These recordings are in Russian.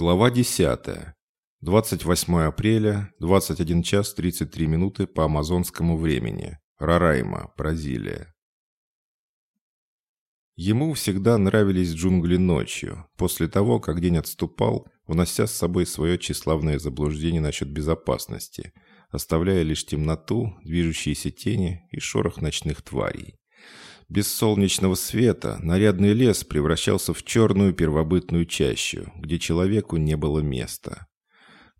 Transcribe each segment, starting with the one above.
Глава 10. 28 апреля, 21 час 33 минуты по амазонскому времени. Рарайма, Бразилия. Ему всегда нравились джунгли ночью, после того, как день отступал, унося с собой свое тщеславное заблуждение насчет безопасности, оставляя лишь темноту, движущиеся тени и шорох ночных тварей. Без солнечного света нарядный лес превращался в черную первобытную чащу, где человеку не было места.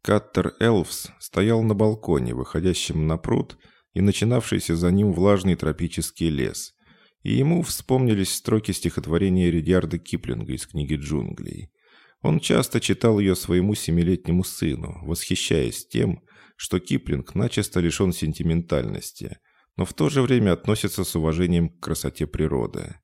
Каттер Элфс стоял на балконе, выходящем на пруд, и начинавшийся за ним влажный тропический лес. И ему вспомнились строки стихотворения Редиарда Киплинга из книги «Джунглей». Он часто читал ее своему семилетнему сыну, восхищаясь тем, что Киплинг начисто лишен сентиментальности – но в то же время относится с уважением к красоте природы.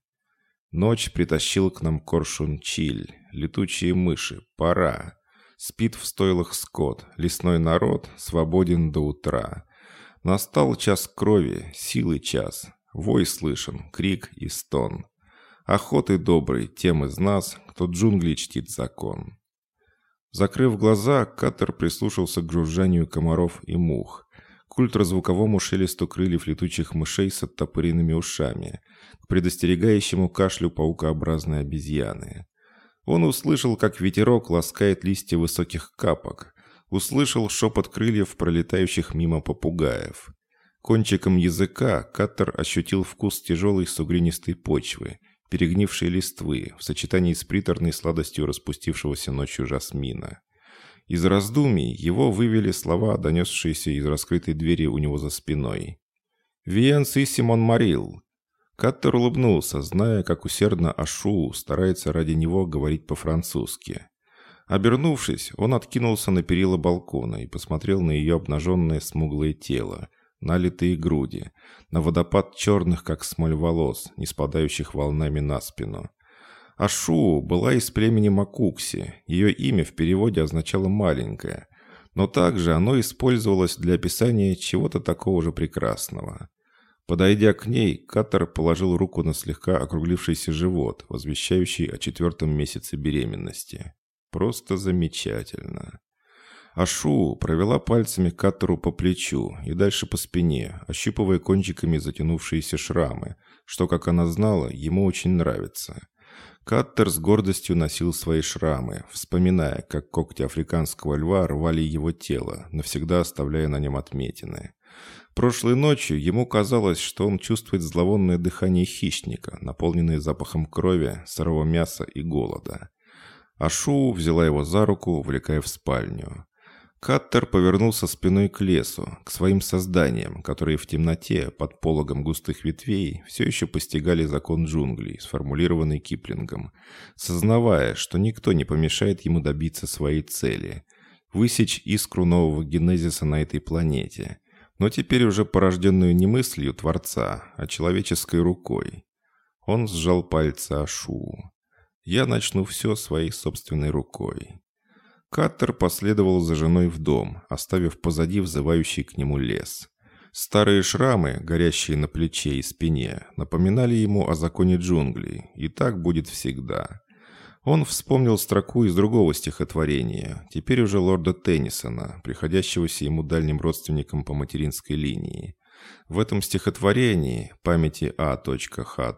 Ночь притащила к нам коршун чиль, летучие мыши, пора. Спит в стойлах скот, лесной народ свободен до утра. Настал час крови, силы час, вой слышен, крик и стон. Охоты добрый тем из нас, кто джунгли чтит закон. Закрыв глаза, Катер прислушался к жужжанию комаров и мух к ультразвуковому шелесту крыльев летучих мышей с оттопыренными ушами, к предостерегающему кашлю паукообразной обезьяны. Он услышал, как ветерок ласкает листья высоких капок, услышал шепот крыльев пролетающих мимо попугаев. Кончиком языка Каттер ощутил вкус тяжелой сугринистой почвы, перегнившей листвы в сочетании с приторной сладостью распустившегося ночью жасмина. Из раздумий его вывели слова, донесшиеся из раскрытой двери у него за спиной. «Виенс и Симон Марил». Каттер улыбнулся, зная, как усердно Ашу старается ради него говорить по-французски. Обернувшись, он откинулся на перила балкона и посмотрел на ее обнаженное смуглое тело, налитые груди, на водопад черных, как смоль волос, не спадающих волнами на спину. Ашу была из племени Макукси, ее имя в переводе означало «маленькая», но также оно использовалось для описания чего-то такого же прекрасного. Подойдя к ней, Катар положил руку на слегка округлившийся живот, возвещающий о четвертом месяце беременности. Просто замечательно. Ашу провела пальцами Катару по плечу и дальше по спине, ощупывая кончиками затянувшиеся шрамы, что, как она знала, ему очень нравится. Каттер с гордостью носил свои шрамы, вспоминая, как когти африканского льва рвали его тело, навсегда оставляя на нем отметины. Прошлой ночью ему казалось, что он чувствует зловонное дыхание хищника, наполненное запахом крови, сырого мяса и голода. Ашу взяла его за руку, увлекая в спальню. Каттер повернулся спиной к лесу, к своим созданиям, которые в темноте, под пологом густых ветвей, все еще постигали закон джунглей, сформулированный Киплингом, сознавая, что никто не помешает ему добиться своей цели – высечь искру нового генезиса на этой планете, но теперь уже порожденную не мыслью Творца, а человеческой рукой. Он сжал пальцы Ашу. «Я начну все своей собственной рукой». Каттер последовал за женой в дом, оставив позади взывающий к нему лес. Старые шрамы, горящие на плече и спине, напоминали ему о законе джунглей, и так будет всегда. Он вспомнил строку из другого стихотворения, теперь уже лорда Теннисона, приходящегося ему дальним родственником по материнской линии. В этом стихотворении памяти А.Х.Х.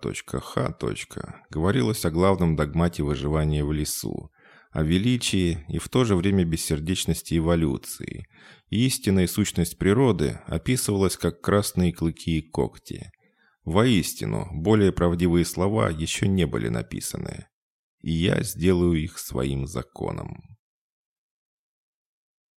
говорилось о главном догмате выживания в лесу о величии и в то же время бессердечности эволюции. истинная сущность природы описывалась как красные клыки и когти. Воистину, более правдивые слова еще не были написаны. И я сделаю их своим законом.